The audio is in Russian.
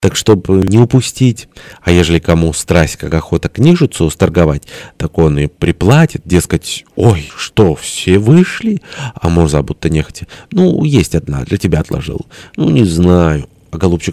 Так чтобы э, не упустить, а ежели кому страсть как охота книжицу сторговать, так он и приплатит, дескать, ой, что, все вышли? А мурза будто нехотя, ну, есть одна, для тебя отложил. Ну, не знаю. А голубчик